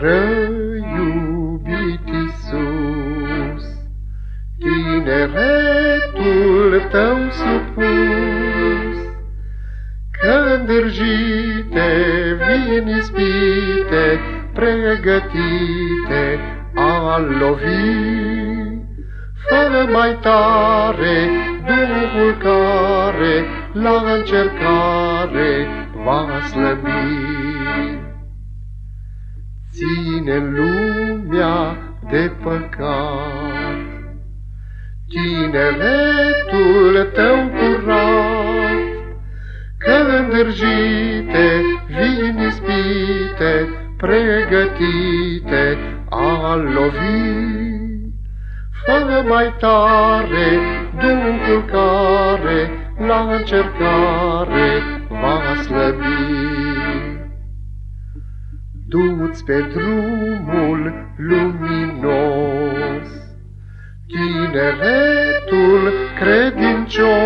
Fără iubit Iisus, tineretul tău supus, Când râjite vin ispite, pregătite a lovi. Fără mai tare Duhul care la încercare va slăbi. Ține lumea de păcat, tineretul tău curat, că îndârjite vin ispite, pregătite a lovi. Fă mai tare Duhul care la încercare va slăbi. Du-ți pe drumul luminos, tineretul credincios,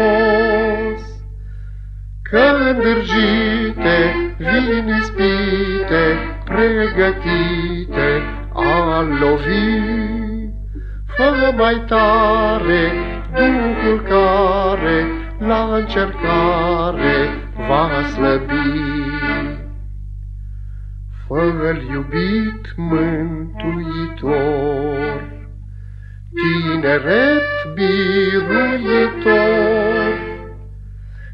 că îndârjite vin ispite, pregătite a lovi. Fă mai tare Duhul care la încercare va slăbi. Fă-l iubit mântuitor, tineret biruitor,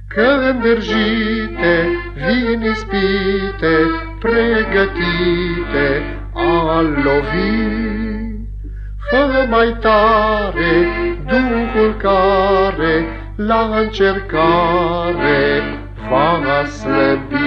că îndârjite vin ispite, pregătite a lovi. Fă mai tare Duhul care la încercare va slăbi.